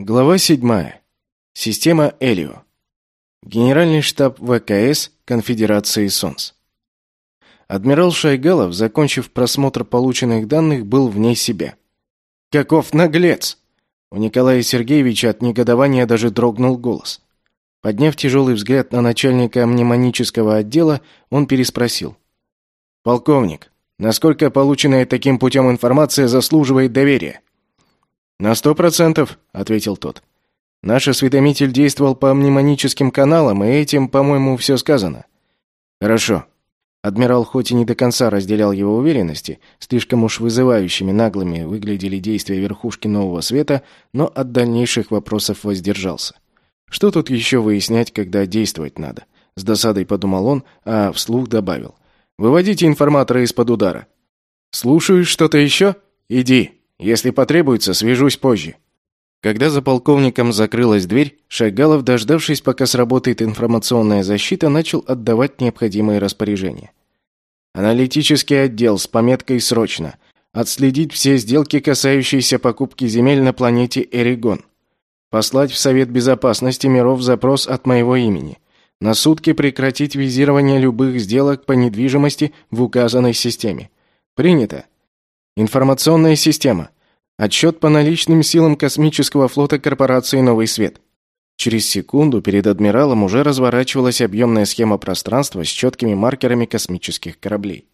Глава 7. Система Элио. Генеральный штаб ВКС Конфедерации СОНС. Адмирал Шайгалов, закончив просмотр полученных данных, был вне себя. «Каков наглец!» У Николая Сергеевича от негодования даже дрогнул голос. Подняв тяжелый взгляд на начальника мнемонического отдела, он переспросил. «Полковник, насколько полученная таким путем информация заслуживает доверия?» «На сто процентов», — ответил тот. «Наш осведомитель действовал по мнемоническим каналам, и этим, по-моему, все сказано». «Хорошо». Адмирал хоть и не до конца разделял его уверенности, слишком уж вызывающими наглыми выглядели действия верхушки Нового Света, но от дальнейших вопросов воздержался. Что тут еще выяснять, когда действовать надо? С досадой подумал он, а вслух добавил. «Выводите информатора из-под удара». «Слушаешь что-то еще? Иди». Если потребуется, свяжусь позже». Когда за полковником закрылась дверь, Шагалов, дождавшись, пока сработает информационная защита, начал отдавать необходимые распоряжения. Аналитический отдел с пометкой «Срочно». Отследить все сделки, касающиеся покупки земель на планете Эригон. Послать в Совет Безопасности миров запрос от моего имени. На сутки прекратить визирование любых сделок по недвижимости в указанной системе. Принято. Информационная система. Отчет по наличным силам космического флота корпорации «Новый свет». Через секунду перед адмиралом уже разворачивалась объемная схема пространства с четкими маркерами космических кораблей.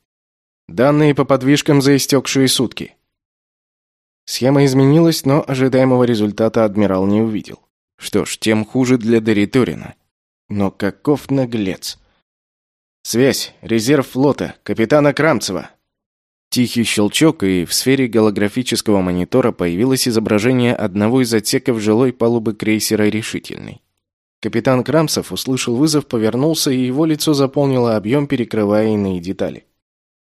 Данные по подвижкам за истекшие сутки. Схема изменилась, но ожидаемого результата адмирал не увидел. Что ж, тем хуже для Дориторина. Но каков наглец. Связь, резерв флота, капитана Крамцева. Тихий щелчок, и в сфере голографического монитора появилось изображение одного из отсеков жилой палубы крейсера «Решительный». Капитан Крамсов услышал вызов, повернулся, и его лицо заполнило объем, перекрывая иные детали.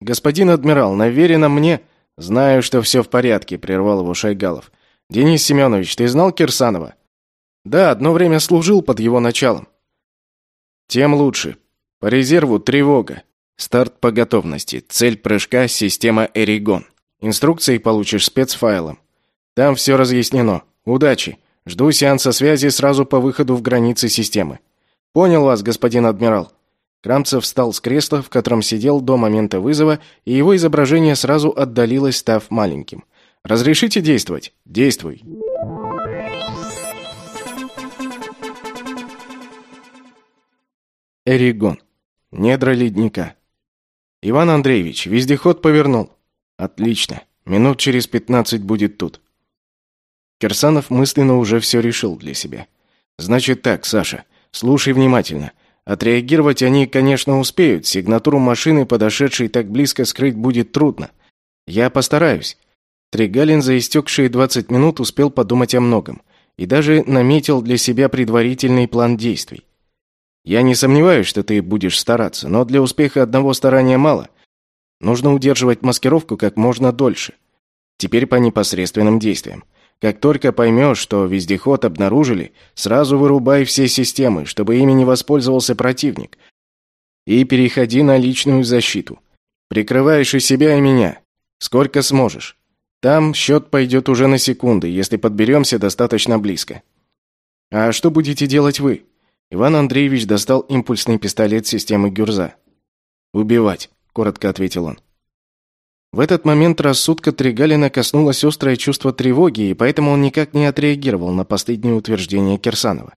«Господин адмирал, наверено мне...» «Знаю, что все в порядке», — прервал его Шайгалов. «Денис Семенович, ты знал Кирсанова?» «Да, одно время служил под его началом». «Тем лучше. По резерву тревога. Старт по готовности. Цель прыжка – система Эригон. Инструкции получишь спецфайлом. Там все разъяснено. Удачи. Жду сеанса связи сразу по выходу в границы системы. Понял вас, господин адмирал. Крамцев встал с кресла, в котором сидел до момента вызова, и его изображение сразу отдалилось, став маленьким. «Разрешите действовать?» «Действуй». Эригон. Недра ледника. «Иван Андреевич, вездеход повернул». «Отлично. Минут через пятнадцать будет тут». Кирсанов мысленно уже все решил для себя. «Значит так, Саша, слушай внимательно. Отреагировать они, конечно, успеют. Сигнатуру машины, подошедшей так близко, скрыть будет трудно. Я постараюсь». Тригалин за истекшие 20 минут успел подумать о многом и даже наметил для себя предварительный план действий. Я не сомневаюсь, что ты будешь стараться, но для успеха одного старания мало. Нужно удерживать маскировку как можно дольше. Теперь по непосредственным действиям. Как только поймешь, что вездеход обнаружили, сразу вырубай все системы, чтобы ими не воспользовался противник. И переходи на личную защиту. Прикрываешь и себя, и меня. Сколько сможешь. Там счет пойдет уже на секунды, если подберемся достаточно близко. А что будете делать вы? Иван Андреевич достал импульсный пистолет системы Гюрза. «Убивать», — коротко ответил он. В этот момент рассудка Тригалина коснулось острое чувство тревоги, и поэтому он никак не отреагировал на последнее утверждение Кирсанова.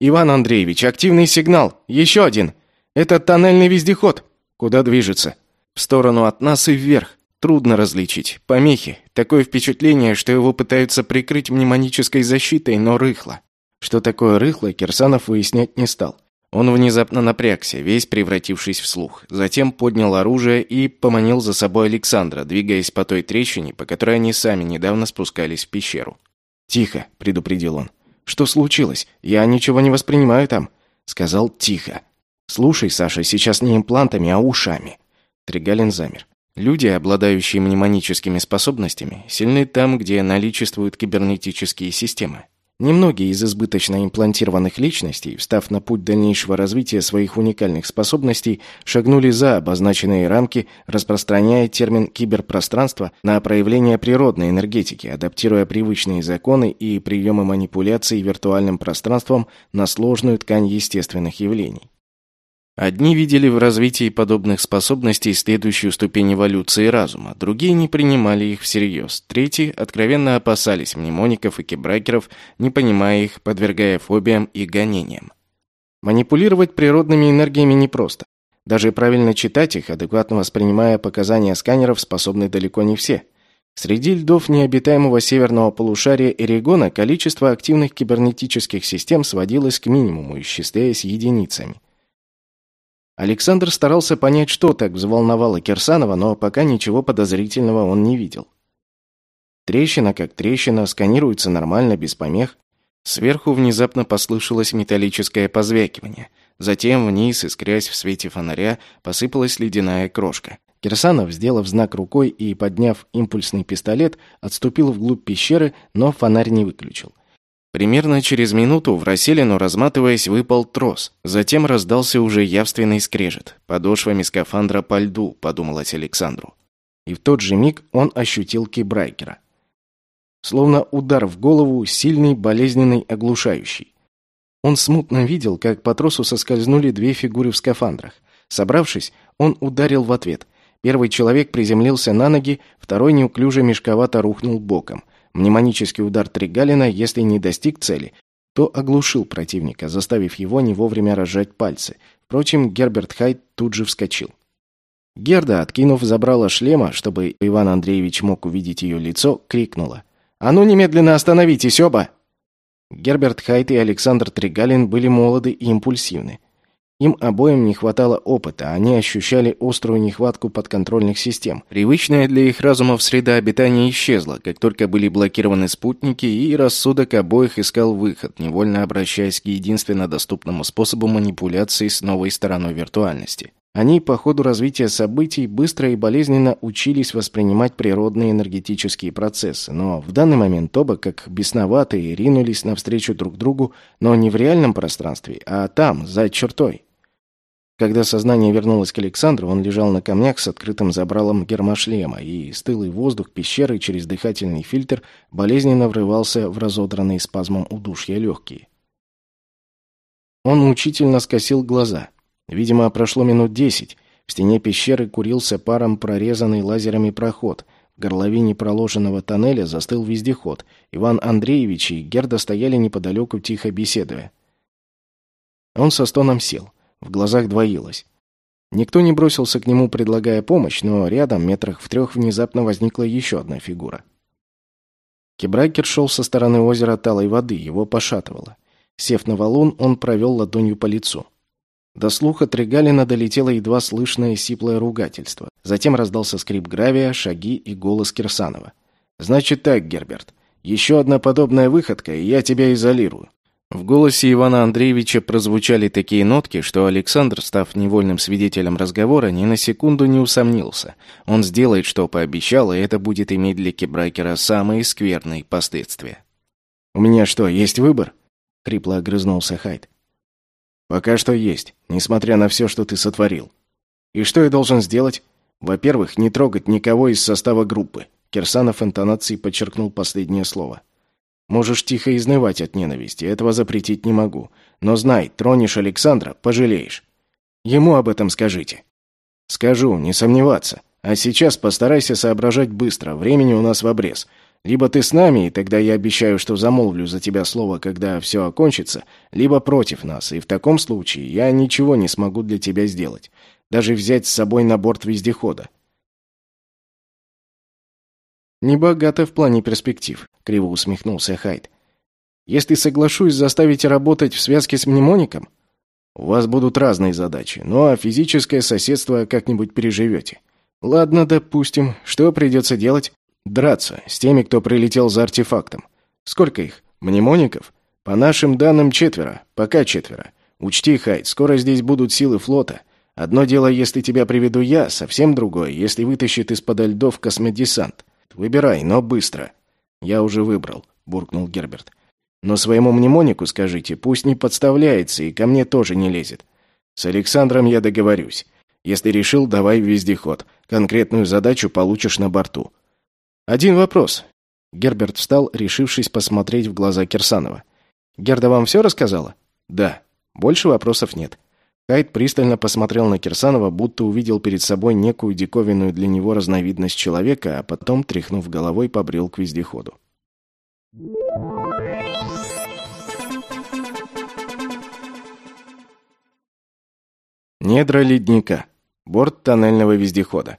«Иван Андреевич, активный сигнал! Еще один! Это тоннельный вездеход! Куда движется? В сторону от нас и вверх. Трудно различить. Помехи. Такое впечатление, что его пытаются прикрыть мнемонической защитой, но рыхло. Что такое рыхло, Кирсанов выяснять не стал. Он внезапно напрягся, весь превратившись в слух. Затем поднял оружие и поманил за собой Александра, двигаясь по той трещине, по которой они сами недавно спускались в пещеру. «Тихо», — предупредил он. «Что случилось? Я ничего не воспринимаю там», — сказал тихо. «Слушай, Саша, сейчас не имплантами, а ушами». Тригалин замер. Люди, обладающие мнемоническими способностями, сильны там, где наличествуют кибернетические системы. Немногие из избыточно имплантированных личностей, встав на путь дальнейшего развития своих уникальных способностей, шагнули за обозначенные рамки, распространяя термин «киберпространство» на проявление природной энергетики, адаптируя привычные законы и приемы манипуляции виртуальным пространством на сложную ткань естественных явлений. Одни видели в развитии подобных способностей следующую ступень эволюции разума, другие не принимали их всерьез, третьи откровенно опасались мнемоников и кибракеров, не понимая их, подвергая фобиям и гонениям. Манипулировать природными энергиями непросто. Даже правильно читать их, адекватно воспринимая показания сканеров, способны далеко не все. Среди льдов необитаемого северного полушария Эригона количество активных кибернетических систем сводилось к минимуму, исчисляясь единицами – Александр старался понять, что так взволновало Кирсанова, но пока ничего подозрительного он не видел. Трещина как трещина, сканируется нормально, без помех. Сверху внезапно послышалось металлическое позвякивание. Затем вниз, искрясь в свете фонаря, посыпалась ледяная крошка. Кирсанов, сделав знак рукой и подняв импульсный пистолет, отступил вглубь пещеры, но фонарь не выключил. Примерно через минуту в расселину, разматываясь, выпал трос. Затем раздался уже явственный скрежет. Подошвами скафандра по льду, подумалось Александру. И в тот же миг он ощутил кибрайкера. Словно удар в голову, сильный, болезненный, оглушающий. Он смутно видел, как по тросу соскользнули две фигуры в скафандрах. Собравшись, он ударил в ответ. Первый человек приземлился на ноги, второй неуклюже мешковато рухнул боком. Мнемонический удар Тригалина, если не достиг цели, то оглушил противника, заставив его не вовремя разжать пальцы. Впрочем, Герберт Хайт тут же вскочил. Герда, откинув забрала шлема, чтобы Иван Андреевич мог увидеть ее лицо, крикнула. «А ну немедленно остановитесь оба!» Герберт Хайт и Александр Тригалин были молоды и импульсивны. Им обоим не хватало опыта, они ощущали острую нехватку подконтрольных систем. Привычная для их разумов среда обитания исчезла, как только были блокированы спутники, и рассудок обоих искал выход, невольно обращаясь к единственно доступному способу манипуляции с новой стороной виртуальности. Они по ходу развития событий быстро и болезненно учились воспринимать природные энергетические процессы, но в данный момент оба, как бесноватые, ринулись навстречу друг другу, но не в реальном пространстве, а там, за чертой. Когда сознание вернулось к Александру, он лежал на камнях с открытым забралом гермошлема, и стылый воздух пещеры через дыхательный фильтр болезненно врывался в разодранные спазмом удушья легкие. Он мучительно скосил глаза. Видимо, прошло минут десять. В стене пещеры курился паром прорезанный лазерами проход. В горловине проложенного тоннеля застыл вездеход. Иван Андреевич и Герда стояли неподалеку, тихо беседуя. Он со стоном сел. В глазах двоилось. Никто не бросился к нему, предлагая помощь, но рядом, метрах в трех, внезапно возникла еще одна фигура. Кебракер шел со стороны озера талой воды, его пошатывало. Сев на валун, он провел ладонью по лицу. До слуха Тригалина долетело едва слышное сиплое ругательство. Затем раздался скрип гравия, шаги и голос Кирсанова. «Значит так, Герберт, еще одна подобная выходка, и я тебя изолирую. В голосе Ивана Андреевича прозвучали такие нотки, что Александр, став невольным свидетелем разговора, ни на секунду не усомнился. Он сделает, что пообещал, и это будет иметь для Кебракера самые скверные последствия. «У меня что, есть выбор?» — хрипло огрызнулся Хайд. «Пока что есть, несмотря на все, что ты сотворил. И что я должен сделать? Во-первых, не трогать никого из состава группы». Кирсанов интонацией подчеркнул последнее слово. Можешь тихо изнывать от ненависти, этого запретить не могу. Но знай, тронешь Александра, пожалеешь. Ему об этом скажите. Скажу, не сомневаться. А сейчас постарайся соображать быстро, времени у нас в обрез. Либо ты с нами, и тогда я обещаю, что замолвлю за тебя слово, когда все окончится, либо против нас, и в таком случае я ничего не смогу для тебя сделать. Даже взять с собой на борт вездехода. «Небогато в плане перспектив», — криво усмехнулся Хайд. «Если соглашусь заставить работать в связке с мнемоником, у вас будут разные задачи, ну а физическое соседство как-нибудь переживете. Ладно, допустим. Что придется делать? Драться с теми, кто прилетел за артефактом. Сколько их? Мнемоников? По нашим данным, четверо. Пока четверо. Учти, Хайд, скоро здесь будут силы флота. Одно дело, если тебя приведу я, совсем другое, если вытащит из-под льдов космодесант. Выбирай, но быстро. Я уже выбрал, буркнул Герберт. Но своему мнемонику скажите, пусть не подставляется и ко мне тоже не лезет. С Александром я договорюсь. Если решил, давай вездеход. Конкретную задачу получишь на борту. Один вопрос. Герберт встал, решившись посмотреть в глаза Кирсанова. Герда вам все рассказала? Да. Больше вопросов нет. Хайд пристально посмотрел на Кирсанова, будто увидел перед собой некую диковинную для него разновидность человека, а потом, тряхнув головой, побрел к вездеходу. Недра ледника. Борт тоннельного вездехода.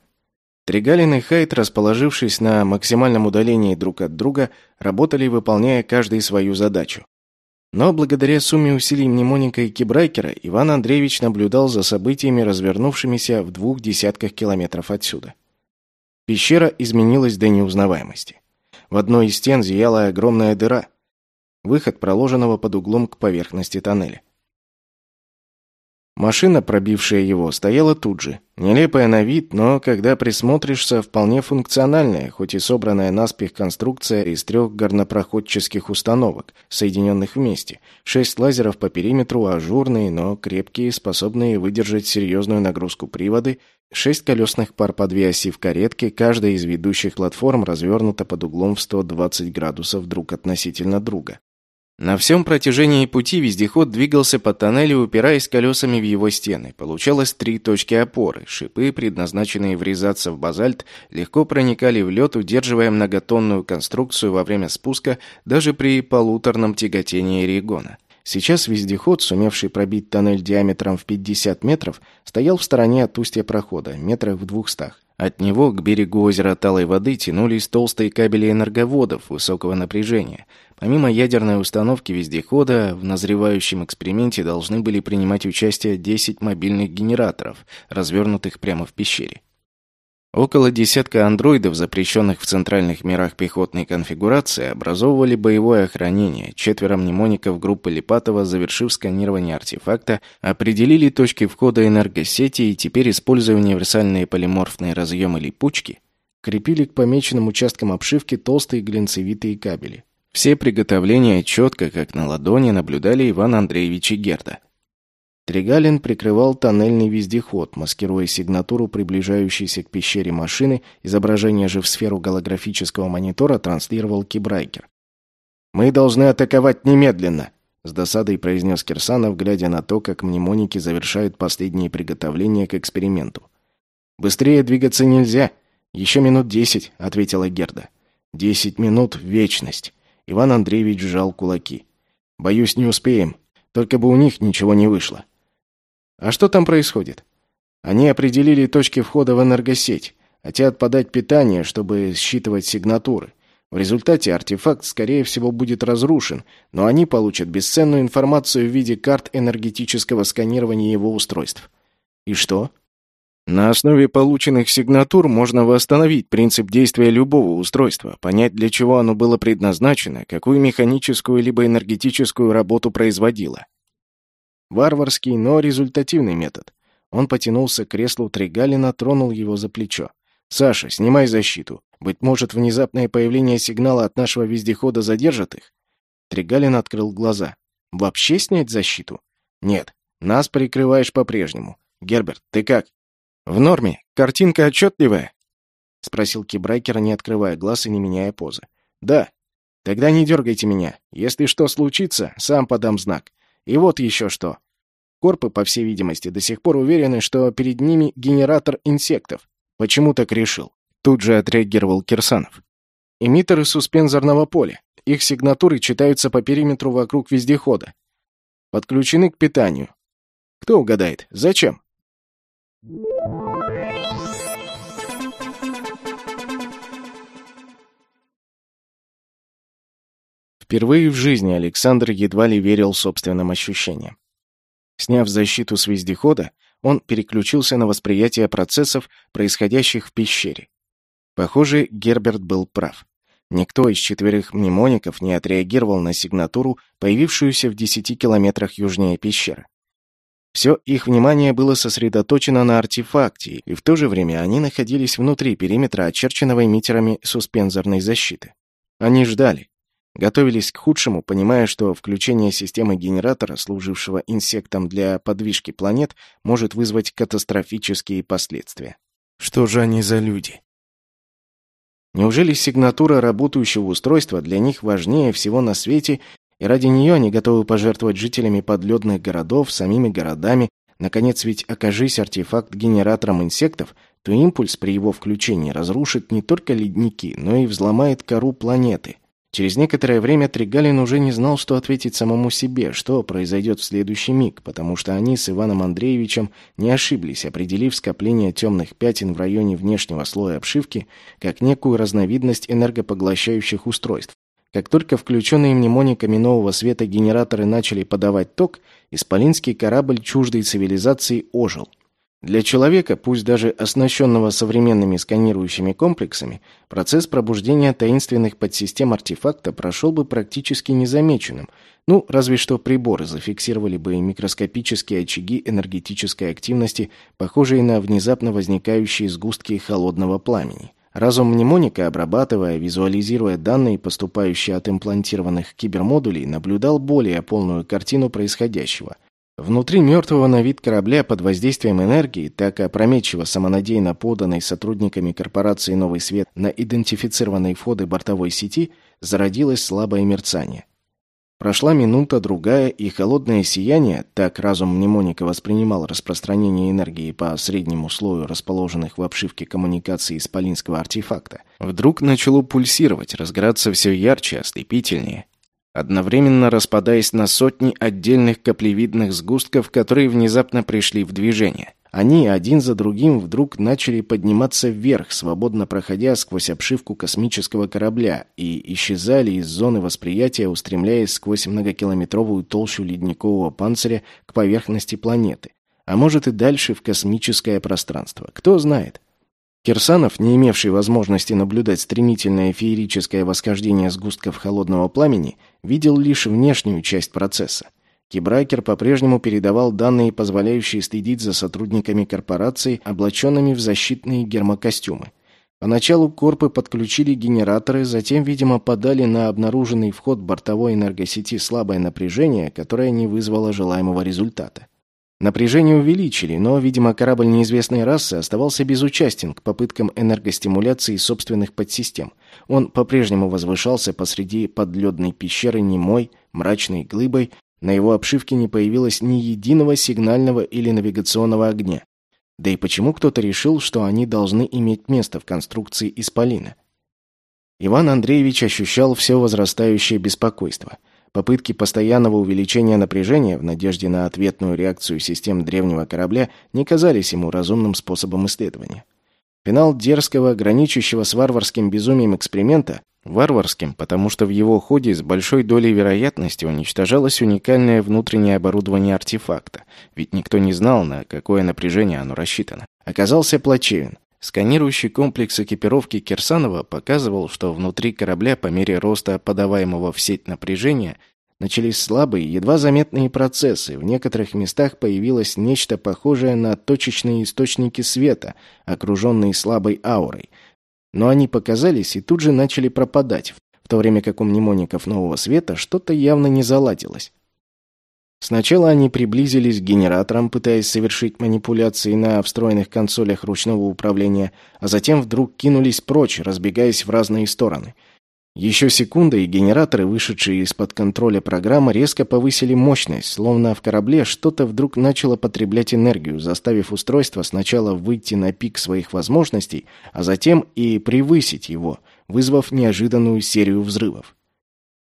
Тригалин и Хайт, расположившись на максимальном удалении друг от друга, работали, выполняя каждый свою задачу. Но благодаря сумме усилий мнемоника и кибрайкера Иван Андреевич наблюдал за событиями, развернувшимися в двух десятках километров отсюда. Пещера изменилась до неузнаваемости. В одной из стен зияла огромная дыра, выход проложенного под углом к поверхности тоннеля. Машина, пробившая его, стояла тут же. Нелепая на вид, но, когда присмотришься, вполне функциональная, хоть и собранная наспех конструкция из трех горнопроходческих установок, соединенных вместе. Шесть лазеров по периметру, ажурные, но крепкие, способные выдержать серьезную нагрузку приводы, шесть колесных пар по две оси в каретке, каждая из ведущих платформ развернута под углом в 120 градусов друг относительно друга. На всем протяжении пути вездеход двигался по тоннелю, упираясь колесами в его стены. Получалось три точки опоры. Шипы, предназначенные врезаться в базальт, легко проникали в лед, удерживая многотонную конструкцию во время спуска даже при полуторном тяготении Регона. Сейчас вездеход, сумевший пробить тоннель диаметром в 50 метров, стоял в стороне от устья прохода, метрах в двухстах. От него к берегу озера Талой воды тянулись толстые кабели энерговодов высокого напряжения. Помимо ядерной установки вездехода, в назревающем эксперименте должны были принимать участие 10 мобильных генераторов, развернутых прямо в пещере. Около десятка андроидов, запрещенных в центральных мирах пехотной конфигурации, образовывали боевое охранение. Четверо мнемоников группы Липатова, завершив сканирование артефакта, определили точки входа энергосети и теперь, используя универсальные полиморфные разъемы липучки, крепили к помеченным участкам обшивки толстые глинцевитые кабели. Все приготовления четко, как на ладони, наблюдали Иван Андреевич и Герда. Тригалин прикрывал тоннельный вездеход, маскируя сигнатуру приближающейся к пещере машины, изображение же в сферу голографического монитора транслировал Кибрайкер. «Мы должны атаковать немедленно!» С досадой произнес Кирсанов, глядя на то, как мнемоники завершают последние приготовления к эксперименту. «Быстрее двигаться нельзя. Еще минут десять», — ответила Герда. «Десять минут — вечность». Иван Андреевич сжал кулаки. «Боюсь, не успеем. Только бы у них ничего не вышло». А что там происходит? Они определили точки входа в энергосеть, хотят подать питание, чтобы считывать сигнатуры. В результате артефакт, скорее всего, будет разрушен, но они получат бесценную информацию в виде карт энергетического сканирования его устройств. И что? На основе полученных сигнатур можно восстановить принцип действия любого устройства, понять, для чего оно было предназначено, какую механическую либо энергетическую работу производило. Варварский, но результативный метод. Он потянулся к креслу Тригалина, тронул его за плечо. «Саша, снимай защиту. Быть может, внезапное появление сигнала от нашего вездехода задержит их?» Тригалин открыл глаза. «Вообще снять защиту?» «Нет. Нас прикрываешь по-прежнему. Герберт, ты как?» «В норме. Картинка отчетливая?» — спросил Кибрайкер, не открывая глаз и не меняя позы. «Да. Тогда не дергайте меня. Если что случится, сам подам знак. И вот еще что. Корпы, по всей видимости, до сих пор уверены, что перед ними генератор инсектов. Почему так решил? Тут же отреагировал Кирсанов. Эмиттеры суспензорного поля. Их сигнатуры читаются по периметру вокруг вездехода. Подключены к питанию. Кто угадает? Зачем? Впервые в жизни Александр едва ли верил собственным ощущениям. Сняв защиту с вездехода, он переключился на восприятие процессов, происходящих в пещере. Похоже, Герберт был прав. Никто из четверых мнемоников не отреагировал на сигнатуру, появившуюся в десяти километрах южнее пещеры. Все их внимание было сосредоточено на артефакте, и в то же время они находились внутри периметра, очерченного эмиттерами суспензорной защиты. Они ждали. Готовились к худшему, понимая, что включение системы генератора, служившего инсектом для подвижки планет, может вызвать катастрофические последствия. Что же они за люди? Неужели сигнатура работающего устройства для них важнее всего на свете, и ради нее они готовы пожертвовать жителями подледных городов, самими городами? Наконец, ведь окажись артефакт генератором инсектов, то импульс при его включении разрушит не только ледники, но и взломает кору планеты. Через некоторое время Тригалин уже не знал, что ответить самому себе, что произойдет в следующий миг, потому что они с Иваном Андреевичем не ошиблись, определив скопление темных пятен в районе внешнего слоя обшивки как некую разновидность энергопоглощающих устройств. Как только включенные мнемониками нового света генераторы начали подавать ток, исполинский корабль чуждой цивилизации ожил – для человека, пусть даже оснащенного современными сканирующими комплексами, процесс пробуждения таинственных подсистем артефакта прошел бы практически незамеченным, ну, разве что приборы зафиксировали бы микроскопические очаги энергетической активности, похожие на внезапно возникающие сгустки холодного пламени. Разум мнемоника, обрабатывая, визуализируя данные, поступающие от имплантированных кибермодулей, наблюдал более полную картину происходящего – Внутри мертвого на вид корабля под воздействием энергии, так опрометчиво самонадеянно поданной сотрудниками корпорации «Новый свет» на идентифицированные входы бортовой сети, зародилось слабое мерцание. Прошла минута-другая, и холодное сияние, так разум мнемоника воспринимал распространение энергии по среднему слою расположенных в обшивке коммуникаций исполинского артефакта, вдруг начало пульсировать, разгораться все ярче, ослепительнее одновременно распадаясь на сотни отдельных каплевидных сгустков, которые внезапно пришли в движение. Они один за другим вдруг начали подниматься вверх, свободно проходя сквозь обшивку космического корабля и исчезали из зоны восприятия, устремляясь сквозь многокилометровую толщу ледникового панциря к поверхности планеты. А может и дальше в космическое пространство. Кто знает. Кирсанов, не имевший возможности наблюдать стремительное феерическое восхождение сгустков холодного пламени, видел лишь внешнюю часть процесса. Кибрайкер по-прежнему передавал данные, позволяющие следить за сотрудниками корпорации, облаченными в защитные гермокостюмы. Поначалу корпы подключили генераторы, затем, видимо, подали на обнаруженный вход бортовой энергосети слабое напряжение, которое не вызвало желаемого результата. Напряжение увеличили, но, видимо, корабль неизвестной расы оставался безучастен к попыткам энергостимуляции собственных подсистем. Он по-прежнему возвышался посреди подледной пещеры немой, мрачной глыбой, на его обшивке не появилось ни единого сигнального или навигационного огня. Да и почему кто-то решил, что они должны иметь место в конструкции Исполина? Иван Андреевич ощущал все возрастающее беспокойство – Попытки постоянного увеличения напряжения в надежде на ответную реакцию систем древнего корабля не казались ему разумным способом исследования. Финал дерзкого, граничащего с варварским безумием эксперимента, варварским, потому что в его ходе с большой долей вероятности уничтожалось уникальное внутреннее оборудование артефакта, ведь никто не знал, на какое напряжение оно рассчитано, оказался плачевен. Сканирующий комплекс экипировки Кирсанова показывал, что внутри корабля по мере роста подаваемого в сеть напряжения начались слабые, едва заметные процессы. В некоторых местах появилось нечто похожее на точечные источники света, окруженные слабой аурой. Но они показались и тут же начали пропадать, в то время как у мнемоников нового света что-то явно не заладилось. Сначала они приблизились к генераторам, пытаясь совершить манипуляции на встроенных консолях ручного управления, а затем вдруг кинулись прочь, разбегаясь в разные стороны. Еще секунда, и генераторы, вышедшие из-под контроля программы, резко повысили мощность, словно в корабле что-то вдруг начало потреблять энергию, заставив устройство сначала выйти на пик своих возможностей, а затем и превысить его, вызвав неожиданную серию взрывов.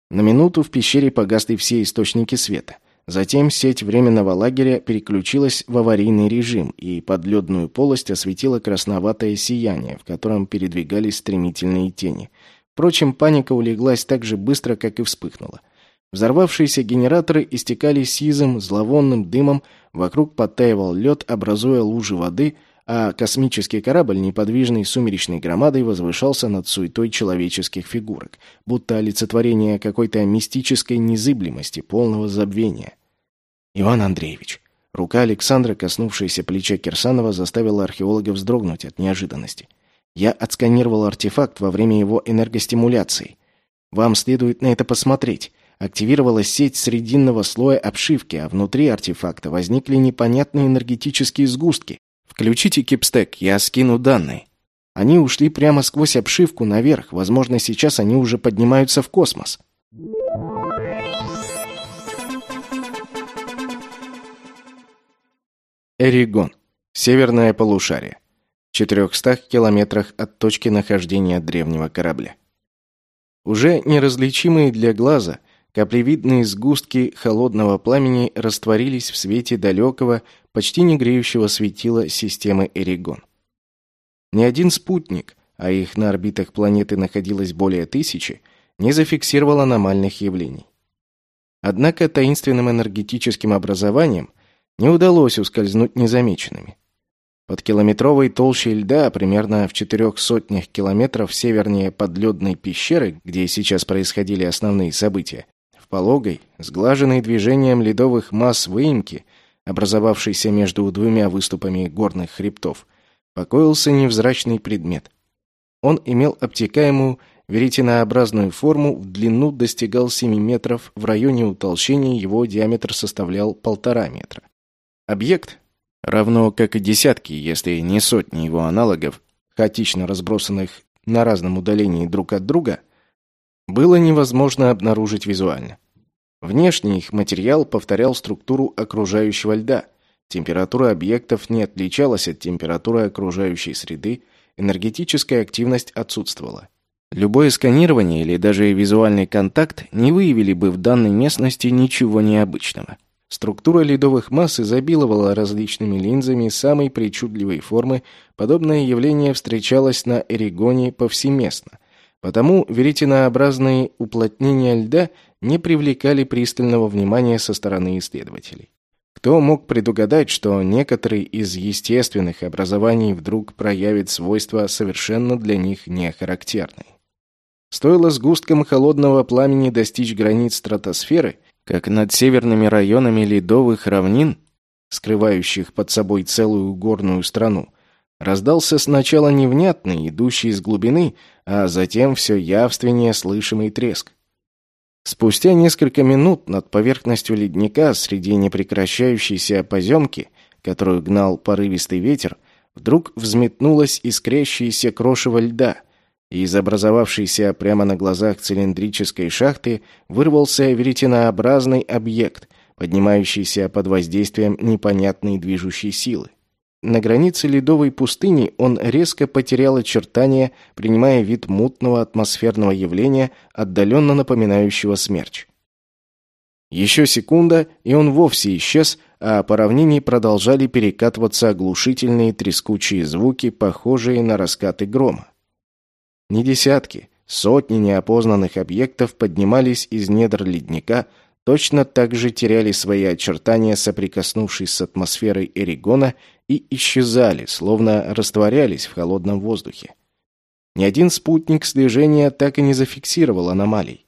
На минуту в пещере погасли все источники света – Затем сеть временного лагеря переключилась в аварийный режим, и подледную полость осветило красноватое сияние, в котором передвигались стремительные тени. Впрочем, паника улеглась так же быстро, как и вспыхнула. Взорвавшиеся генераторы истекали сизым, зловонным дымом, вокруг подтаивал лед, образуя лужи воды, а космический корабль неподвижной сумеречной громадой возвышался над суетой человеческих фигурок, будто олицетворение какой-то мистической незыблемости, полного забвения. «Иван Андреевич». Рука Александра, коснувшаяся плеча Кирсанова, заставила археолога вздрогнуть от неожиданности. «Я отсканировал артефакт во время его энергостимуляции. Вам следует на это посмотреть. Активировалась сеть срединного слоя обшивки, а внутри артефакта возникли непонятные энергетические сгустки. Включите кипстек, я скину данные. Они ушли прямо сквозь обшивку наверх. Возможно, сейчас они уже поднимаются в космос. Эригон. Северное полушарие. В 400 километрах от точки нахождения древнего корабля. Уже неразличимые для глаза, каплевидные сгустки холодного пламени растворились в свете далекого, почти не греющего светила системы Эригон. Ни один спутник, а их на орбитах планеты находилось более тысячи, не зафиксировал аномальных явлений. Однако таинственным энергетическим образованием не удалось ускользнуть незамеченными. Под километровой толщей льда, примерно в четырех сотнях километров севернее подледной пещеры, где сейчас происходили основные события, в пологой, сглаженной движением ледовых масс выемки, образовавшейся между двумя выступами горных хребтов, покоился невзрачный предмет. Он имел обтекаемую веретенообразную форму, в длину достигал 7 метров, в районе утолщения его диаметр составлял полтора метра. Объект, равно как и десятки, если не сотни его аналогов, хаотично разбросанных на разном удалении друг от друга, было невозможно обнаружить визуально. Внешний их материал повторял структуру окружающего льда – Температура объектов не отличалась от температуры окружающей среды, энергетическая активность отсутствовала. Любое сканирование или даже визуальный контакт не выявили бы в данной местности ничего необычного. Структура ледовых масс изобиловала различными линзами самой причудливой формы, подобное явление встречалось на Эригоне повсеместно. Потому веретенообразные уплотнения льда не привлекали пристального внимания со стороны исследователей. Кто мог предугадать, что некоторые из естественных образований вдруг проявят свойства совершенно для них не характерные? Стоило сгусткам холодного пламени достичь границ стратосферы, как над северными районами ледовых равнин, скрывающих под собой целую горную страну, раздался сначала невнятный, идущий из глубины, а затем все явственнее слышимый треск. Спустя несколько минут над поверхностью ледника среди непрекращающейся поземки, которую гнал порывистый ветер, вдруг взметнулась искрящаяся крошево льда, и из образовавшейся прямо на глазах цилиндрической шахты вырвался веретенообразный объект, поднимающийся под воздействием непонятной движущей силы. На границе ледовой пустыни он резко потерял очертания, принимая вид мутного атмосферного явления, отдаленно напоминающего смерч. Еще секунда, и он вовсе исчез, а по равнине продолжали перекатываться оглушительные трескучие звуки, похожие на раскаты грома. Не десятки, сотни неопознанных объектов поднимались из недр ледника, точно так же теряли свои очертания, соприкоснувшись с атмосферой Эригона, и исчезали, словно растворялись в холодном воздухе. Ни один спутник слежения так и не зафиксировал аномалий.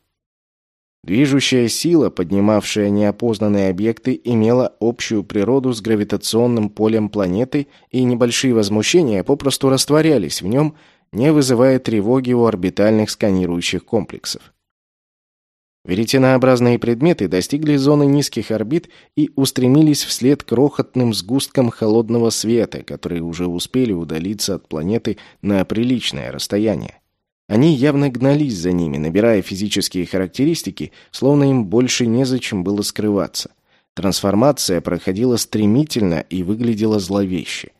Движущая сила, поднимавшая неопознанные объекты, имела общую природу с гравитационным полем планеты, и небольшие возмущения попросту растворялись в нем, не вызывая тревоги у орбитальных сканирующих комплексов. Веретенообразные предметы достигли зоны низких орбит и устремились вслед крохотным сгусткам холодного света, которые уже успели удалиться от планеты на приличное расстояние. Они явно гнались за ними, набирая физические характеристики, словно им больше незачем было скрываться. Трансформация проходила стремительно и выглядела зловеще.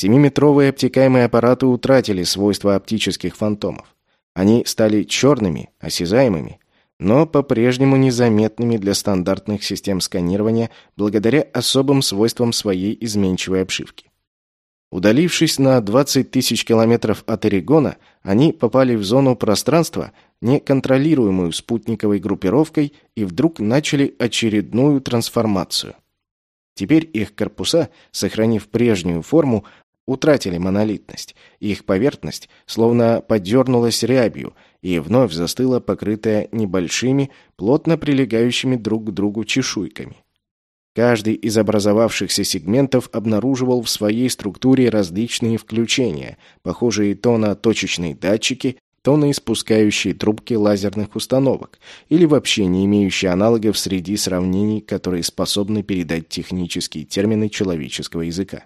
Семиметровые обтекаемые аппараты утратили свойства оптических фантомов. Они стали черными, осязаемыми, но по-прежнему незаметными для стандартных систем сканирования благодаря особым свойствам своей изменчивой обшивки. Удалившись на 20 тысяч километров от Орегона, они попали в зону пространства, неконтролируемую спутниковой группировкой, и вдруг начали очередную трансформацию. Теперь их корпуса, сохранив прежнюю форму, утратили монолитность. Их поверхность словно подернулась рябью и вновь застыла, покрытая небольшими, плотно прилегающими друг к другу чешуйками. Каждый из образовавшихся сегментов обнаруживал в своей структуре различные включения, похожие то на точечные датчики, тонны испускающие трубки лазерных установок или вообще не имеющие аналогов среди сравнений, которые способны передать технические термины человеческого языка.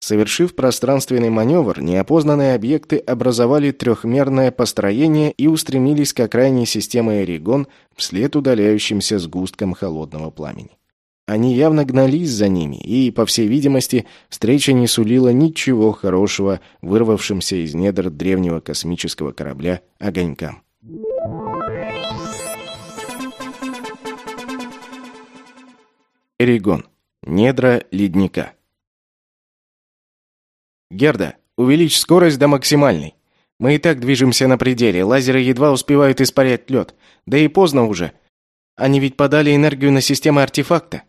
Совершив пространственный маневр, неопознанные объекты образовали трехмерное построение и устремились к окраине системы Орегон вслед удаляющимся сгусткам холодного пламени. Они явно гнались за ними, и, по всей видимости, встреча не сулила ничего хорошего вырвавшимся из недр древнего космического корабля огонькам. Эригон. Недра ледника. «Герда, увеличь скорость до максимальной. Мы и так движемся на пределе, лазеры едва успевают испарять лед. Да и поздно уже. Они ведь подали энергию на системы артефакта».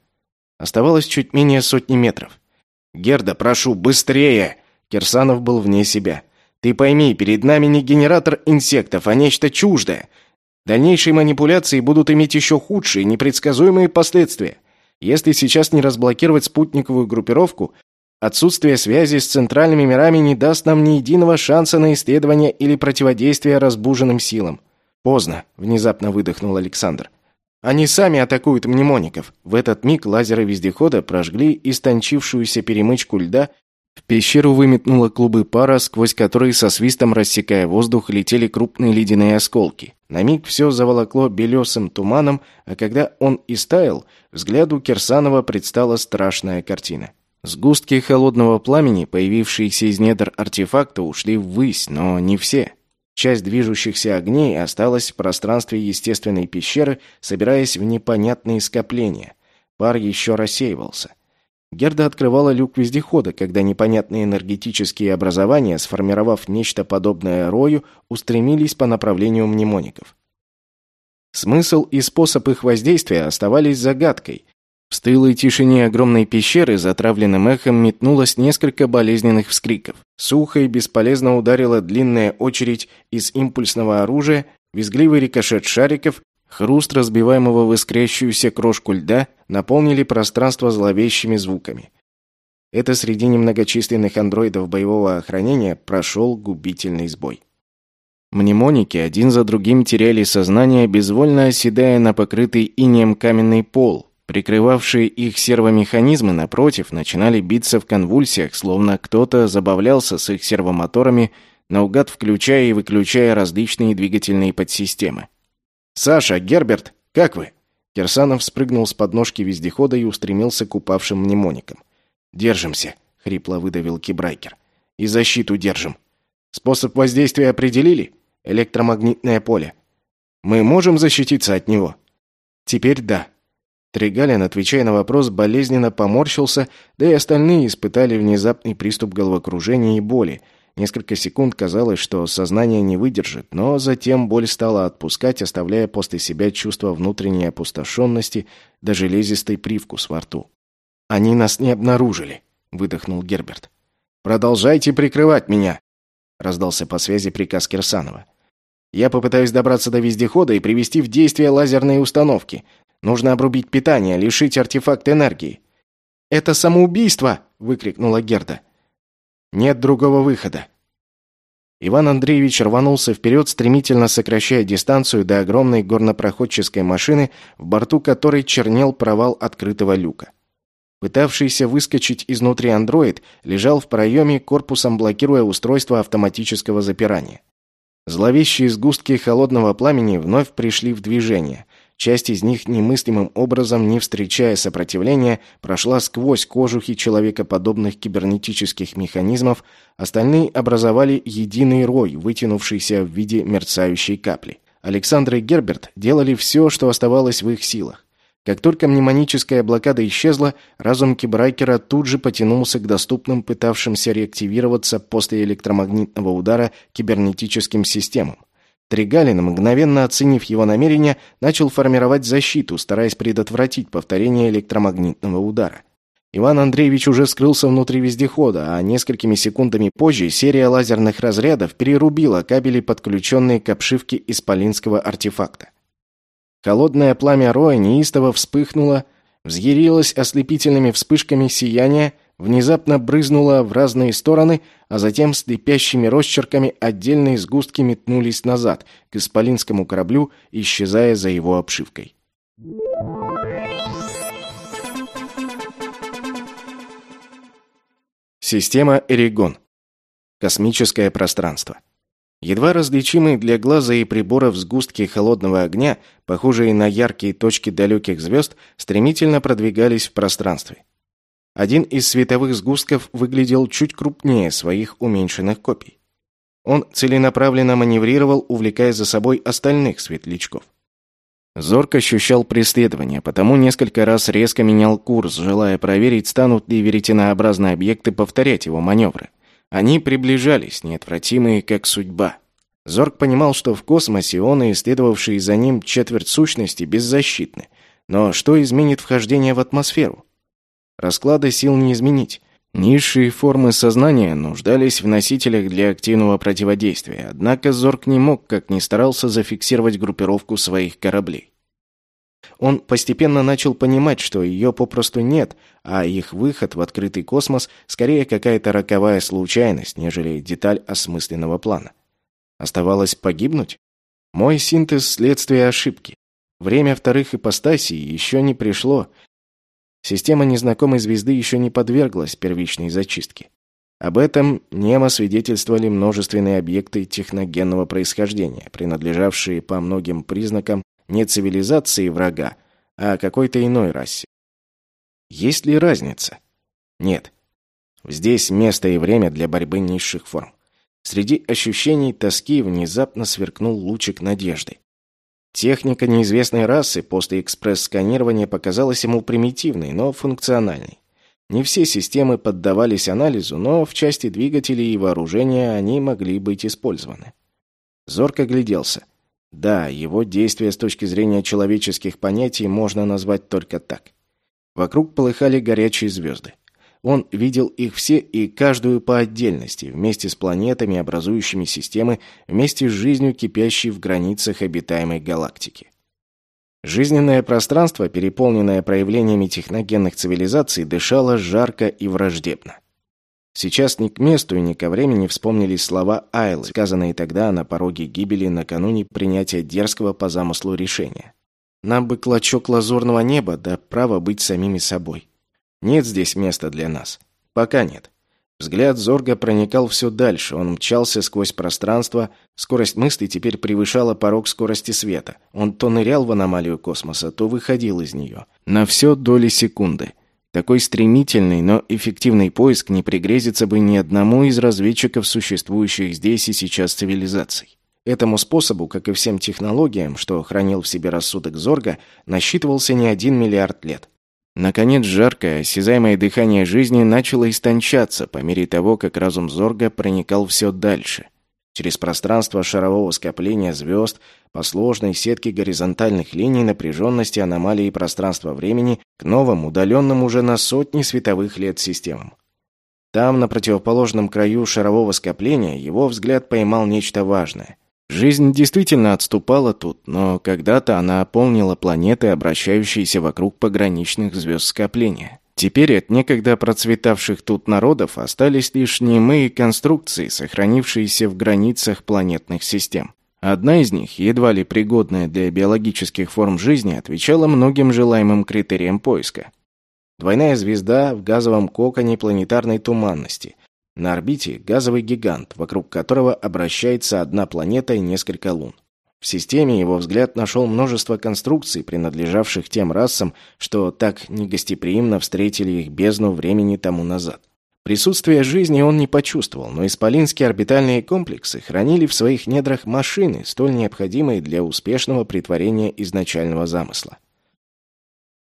Оставалось чуть менее сотни метров. «Герда, прошу, быстрее!» Кирсанов был вне себя. «Ты пойми, перед нами не генератор инсектов, а нечто чуждое. Дальнейшие манипуляции будут иметь еще худшие, непредсказуемые последствия. Если сейчас не разблокировать спутниковую группировку, отсутствие связи с центральными мирами не даст нам ни единого шанса на исследование или противодействие разбуженным силам». «Поздно», — внезапно выдохнул Александр. Они сами атакуют мнемоников. В этот миг лазеры вездехода прожгли истончившуюся перемычку льда, в пещеру выметнуло клубы пара, сквозь которые со свистом рассекая воздух летели крупные ледяные осколки. На миг все заволокло белесым туманом, а когда он истаял, взгляду Кирсанова предстала страшная картина. Сгустки холодного пламени, появившиеся из недр артефакта, ушли ввысь, но не все. Часть движущихся огней осталась в пространстве естественной пещеры, собираясь в непонятные скопления. Пар еще рассеивался. Герда открывала люк вездехода, когда непонятные энергетические образования, сформировав нечто подобное рою, устремились по направлению мнемоников. Смысл и способ их воздействия оставались загадкой, в стылой тишине огромной пещеры затравленным эхом метнулось несколько болезненных вскриков. Сухо и бесполезно ударила длинная очередь из импульсного оружия, визгливый рикошет шариков, хруст разбиваемого в искрящуюся крошку льда наполнили пространство зловещими звуками. Это среди немногочисленных андроидов боевого охранения прошел губительный сбой. Мнемоники один за другим теряли сознание, безвольно оседая на покрытый инеем каменный пол, Прикрывавшие их сервомеханизмы, напротив, начинали биться в конвульсиях, словно кто-то забавлялся с их сервомоторами, наугад включая и выключая различные двигательные подсистемы. «Саша, Герберт, как вы?» Кирсанов спрыгнул с подножки вездехода и устремился к упавшим мнемоникам. «Держимся», — хрипло выдавил Кибрайкер. «И защиту держим. Способ воздействия определили? Электромагнитное поле. Мы можем защититься от него?» «Теперь да», Тригалин, отвечая на вопрос, болезненно поморщился, да и остальные испытали внезапный приступ головокружения и боли. Несколько секунд казалось, что сознание не выдержит, но затем боль стала отпускать, оставляя после себя чувство внутренней опустошенности да железистый привкус во рту. «Они нас не обнаружили», — выдохнул Герберт. «Продолжайте прикрывать меня», — раздался по связи приказ Кирсанова. «Я попытаюсь добраться до вездехода и привести в действие лазерные установки. Нужно обрубить питание, лишить артефакт энергии. «Это самоубийство!» – выкрикнула Герда. «Нет другого выхода». Иван Андреевич рванулся вперед, стремительно сокращая дистанцию до огромной горнопроходческой машины, в борту которой чернел провал открытого люка. Пытавшийся выскочить изнутри андроид лежал в проеме, корпусом блокируя устройство автоматического запирания. Зловещие сгустки холодного пламени вновь пришли в движение. Часть из них немыслимым образом, не встречая сопротивления, прошла сквозь кожухи человекоподобных кибернетических механизмов, остальные образовали единый рой, вытянувшийся в виде мерцающей капли. Александр и Герберт делали все, что оставалось в их силах. Как только мнемоническая блокада исчезла, разум Кибрайкера тут же потянулся к доступным, пытавшимся реактивироваться после электромагнитного удара кибернетическим системам. Тригалин, мгновенно оценив его намерения, начал формировать защиту, стараясь предотвратить повторение электромагнитного удара. Иван Андреевич уже скрылся внутри вездехода, а несколькими секундами позже серия лазерных разрядов перерубила кабели, подключенные к обшивке исполинского артефакта. Холодное пламя роя неистово вспыхнуло, взъярилось ослепительными вспышками сияния, внезапно брызнула в разные стороны, а затем с лепящими росчерками отдельные сгустки метнулись назад, к исполинскому кораблю, исчезая за его обшивкой. Система Эригон. Космическое пространство. Едва различимые для глаза и приборов сгустки холодного огня, похожие на яркие точки далеких звезд, стремительно продвигались в пространстве. Один из световых сгустков выглядел чуть крупнее своих уменьшенных копий. Он целенаправленно маневрировал, увлекая за собой остальных светлячков. Зорк ощущал преследование, потому несколько раз резко менял курс, желая проверить, станут ли веретенообразные объекты повторять его маневры. Они приближались, неотвратимые, как судьба. Зорг понимал, что в космосе он и следовавшие за ним четверть сущности беззащитны. Но что изменит вхождение в атмосферу? Расклады сил не изменить. Низшие формы сознания нуждались в носителях для активного противодействия, однако Зорг не мог, как ни старался, зафиксировать группировку своих кораблей. Он постепенно начал понимать, что ее попросту нет, а их выход в открытый космос скорее какая-то роковая случайность, нежели деталь осмысленного плана. Оставалось погибнуть? Мой синтез – следствие ошибки. Время вторых ипостасей еще не пришло. Система незнакомой звезды еще не подверглась первичной зачистке. Об этом немо свидетельствовали множественные объекты техногенного происхождения, принадлежавшие по многим признакам не цивилизации врага, а какой-то иной расе. Есть ли разница? Нет. Здесь место и время для борьбы низших форм. Среди ощущений тоски внезапно сверкнул лучик надежды. Техника неизвестной расы после экспресс-сканирования показалась ему примитивной, но функциональной. Не все системы поддавались анализу, но в части двигателей и вооружения они могли быть использованы. Зорко гляделся. Да, его действия с точки зрения человеческих понятий можно назвать только так. Вокруг полыхали горячие звезды. Он видел их все и каждую по отдельности, вместе с планетами, образующими системы, вместе с жизнью, кипящей в границах обитаемой галактики. Жизненное пространство, переполненное проявлениями техногенных цивилизаций, дышало жарко и враждебно. Сейчас ни к месту и ни ко времени вспомнились слова Айлы, сказанные тогда на пороге гибели накануне принятия дерзкого по замыслу решения. «Нам бы клочок лазурного неба, да право быть самими собой. Нет здесь места для нас. Пока нет». Взгляд Зорга проникал все дальше, он мчался сквозь пространство, скорость мысли теперь превышала порог скорости света. Он то нырял в аномалию космоса, то выходил из нее. На все доли секунды. Такой стремительный, но эффективный поиск не пригрезится бы ни одному из разведчиков существующих здесь и сейчас цивилизаций. Этому способу, как и всем технологиям, что хранил в себе рассудок Зорга, насчитывался не один миллиард лет. Наконец, жаркое, осязаемое дыхание жизни начало истончаться по мере того, как разум Зорга проникал все дальше – через пространство шарового скопления звезд, по сложной сетке горизонтальных линий напряженности аномалии пространства-времени к новым, удаленным уже на сотни световых лет системам. Там, на противоположном краю шарового скопления, его взгляд поймал нечто важное. Жизнь действительно отступала тут, но когда-то она ополнила планеты, обращающиеся вокруг пограничных звезд скопления. Теперь от некогда процветавших тут народов остались лишь немые конструкции, сохранившиеся в границах планетных систем. Одна из них, едва ли пригодная для биологических форм жизни, отвечала многим желаемым критериям поиска. Двойная звезда в газовом коконе планетарной туманности. На орбите газовый гигант, вокруг которого обращается одна планета и несколько лун. В системе его взгляд нашел множество конструкций, принадлежавших тем расам, что так негостеприимно встретили их бездну времени тому назад. Присутствие жизни он не почувствовал, но исполинские орбитальные комплексы хранили в своих недрах машины, столь необходимые для успешного притворения изначального замысла.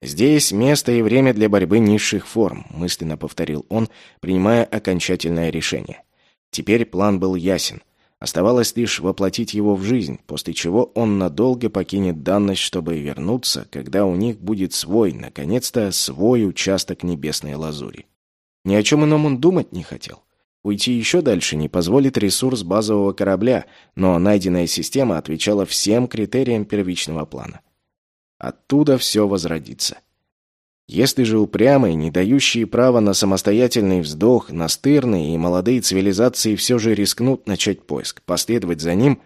«Здесь место и время для борьбы низших форм», — мысленно повторил он, принимая окончательное решение. Теперь план был ясен — Оставалось лишь воплотить его в жизнь, после чего он надолго покинет данность, чтобы вернуться, когда у них будет свой, наконец-то, свой участок небесной лазури. Ни о чем ином он думать не хотел. Уйти еще дальше не позволит ресурс базового корабля, но найденная система отвечала всем критериям первичного плана. Оттуда все возродится. Если же упрямые, не дающие права на самостоятельный вздох, настырные и молодые цивилизации все же рискнут начать поиск, последовать за ним,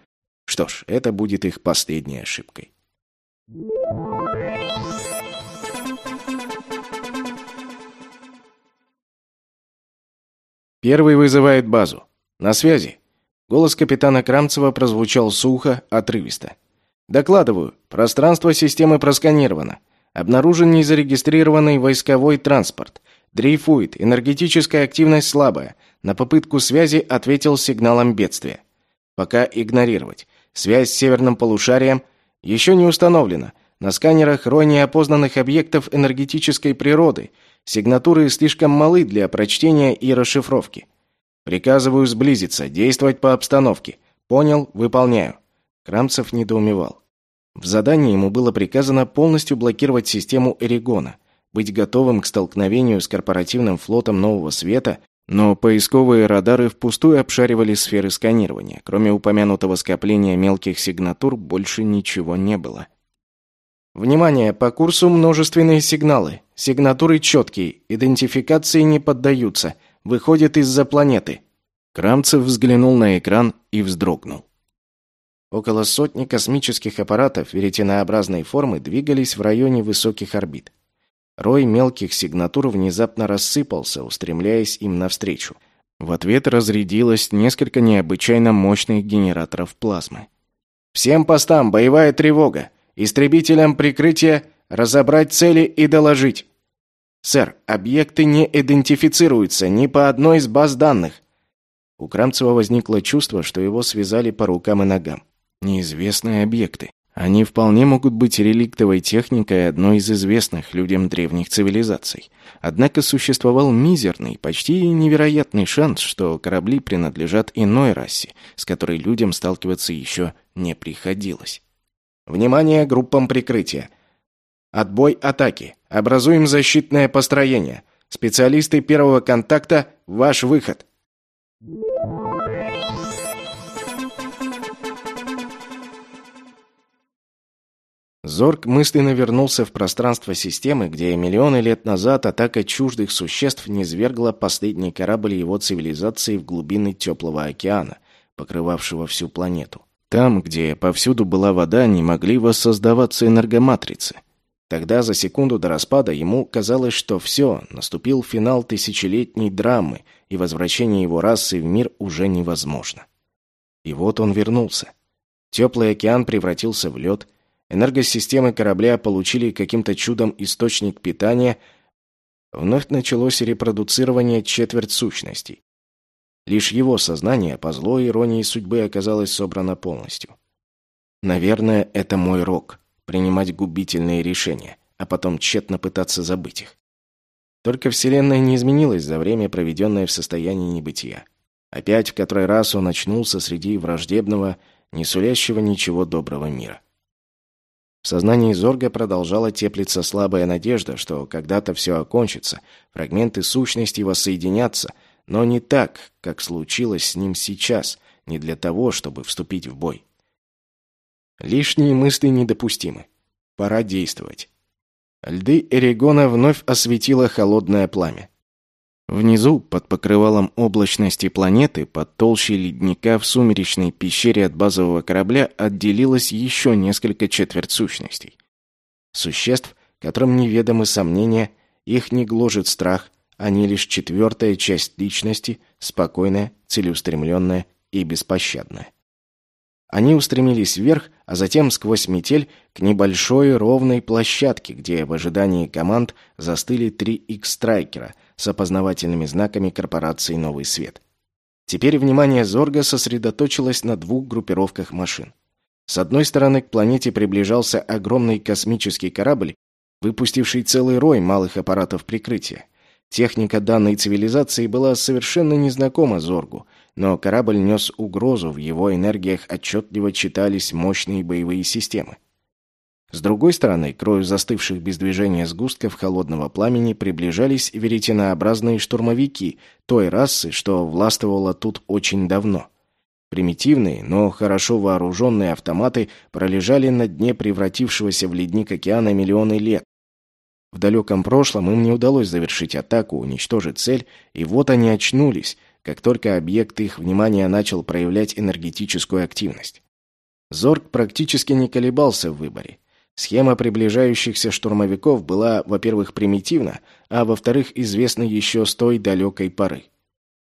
что ж, это будет их последней ошибкой. Первый вызывает базу. На связи. Голос капитана Крамцева прозвучал сухо, отрывисто. Докладываю. Пространство системы просканировано. Обнаружен незарегистрированный войсковой транспорт. Дрейфует, энергетическая активность слабая. На попытку связи ответил сигналом бедствия. Пока игнорировать. Связь с северным полушарием еще не установлена. На сканерах рой неопознанных объектов энергетической природы. Сигнатуры слишком малы для прочтения и расшифровки. Приказываю сблизиться, действовать по обстановке. Понял, выполняю. Крамцев недоумевал. В задании ему было приказано полностью блокировать систему Эригона, быть готовым к столкновению с корпоративным флотом Нового Света, но поисковые радары впустую обшаривали сферы сканирования. Кроме упомянутого скопления мелких сигнатур, больше ничего не было. Внимание, по курсу множественные сигналы. Сигнатуры четкие, идентификации не поддаются. Выходят из-за планеты. Крамцев взглянул на экран и вздрогнул. Около сотни космических аппаратов веретенообразной формы двигались в районе высоких орбит. Рой мелких сигнатур внезапно рассыпался, устремляясь им навстречу. В ответ разрядилось несколько необычайно мощных генераторов плазмы. «Всем постам! Боевая тревога! Истребителям прикрытия разобрать цели и доложить!» «Сэр, объекты не идентифицируются ни по одной из баз данных!» У Крамцева возникло чувство, что его связали по рукам и ногам. Неизвестные объекты. Они вполне могут быть реликтовой техникой одной из известных людям древних цивилизаций. Однако существовал мизерный, почти невероятный шанс, что корабли принадлежат иной расе, с которой людям сталкиваться еще не приходилось. Внимание группам прикрытия. Отбой атаки. Образуем защитное построение. Специалисты первого контакта, ваш выход. Зорг мысленно вернулся в пространство системы, где миллионы лет назад атака чуждых существ низвергла последний корабль его цивилизации в глубины теплого океана, покрывавшего всю планету. Там, где повсюду была вода, не могли воссоздаваться энергоматрицы. Тогда, за секунду до распада, ему казалось, что все, наступил финал тысячелетней драмы, и возвращение его расы в мир уже невозможно. И вот он вернулся. Теплый океан превратился в лед, Энергосистемы корабля получили каким-то чудом источник питания. Вновь началось репродуцирование четверть сущностей. Лишь его сознание, по злой иронии судьбы, оказалось собрано полностью. Наверное, это мой рок — принимать губительные решения, а потом тщетно пытаться забыть их. Только Вселенная не изменилась за время, проведенное в состоянии небытия. Опять в который раз он очнулся среди враждебного, не сулящего ничего доброго мира. В сознании Зорга продолжала теплиться слабая надежда, что когда-то все окончится, фрагменты сущности воссоединятся, но не так, как случилось с ним сейчас, не для того, чтобы вступить в бой. Лишние мысли недопустимы. Пора действовать. Льды Эрегона вновь осветило холодное пламя. Внизу, под покрывалом облачности планеты, под толщей ледника в сумеречной пещере от базового корабля отделилось еще несколько четверть сущностей. Существ, которым неведомы сомнения, их не гложет страх, они лишь четвертая часть личности, спокойная, целеустремленная и беспощадная. Они устремились вверх, а затем сквозь метель к небольшой ровной площадке, где в ожидании команд застыли три Икс-страйкера — с опознавательными знаками корпорации «Новый свет». Теперь внимание Зорга сосредоточилось на двух группировках машин. С одной стороны к планете приближался огромный космический корабль, выпустивший целый рой малых аппаратов прикрытия. Техника данной цивилизации была совершенно незнакома Зоргу, но корабль нес угрозу, в его энергиях отчетливо читались мощные боевые системы. С другой стороны, к рою застывших без движения сгустков холодного пламени приближались веретенообразные штурмовики той расы, что властвовала тут очень давно. Примитивные, но хорошо вооруженные автоматы пролежали на дне превратившегося в ледник океана миллионы лет. В далеком прошлом им не удалось завершить атаку, уничтожить цель, и вот они очнулись, как только объект их внимания начал проявлять энергетическую активность. Зорг практически не колебался в выборе. Схема приближающихся штурмовиков была, во-первых, примитивна, а во-вторых, известна еще с той далекой поры.